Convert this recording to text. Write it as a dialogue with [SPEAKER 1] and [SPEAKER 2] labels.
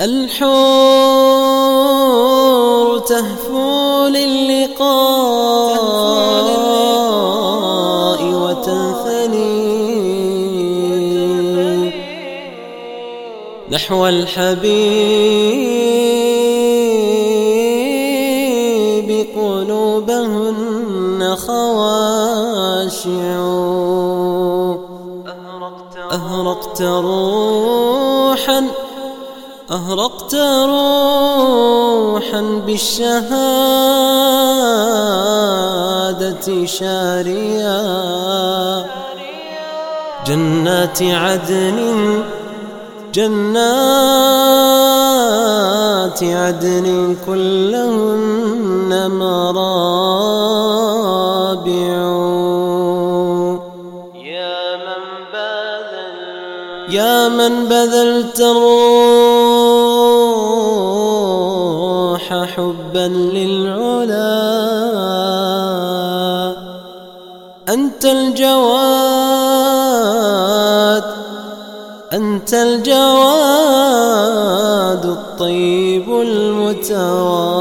[SPEAKER 1] الحور تهفو للقاء وتنثني. نحو الحبيب قلوبهن خواشع. أهرقت روحا أهرقت روحا بالشهادة شاريا. جنات عدن جنات عدن كلهن مرابع. يا من بذلت الروح حبا للعلا. أنت الجواد أنت الجواد الطيب المتواد.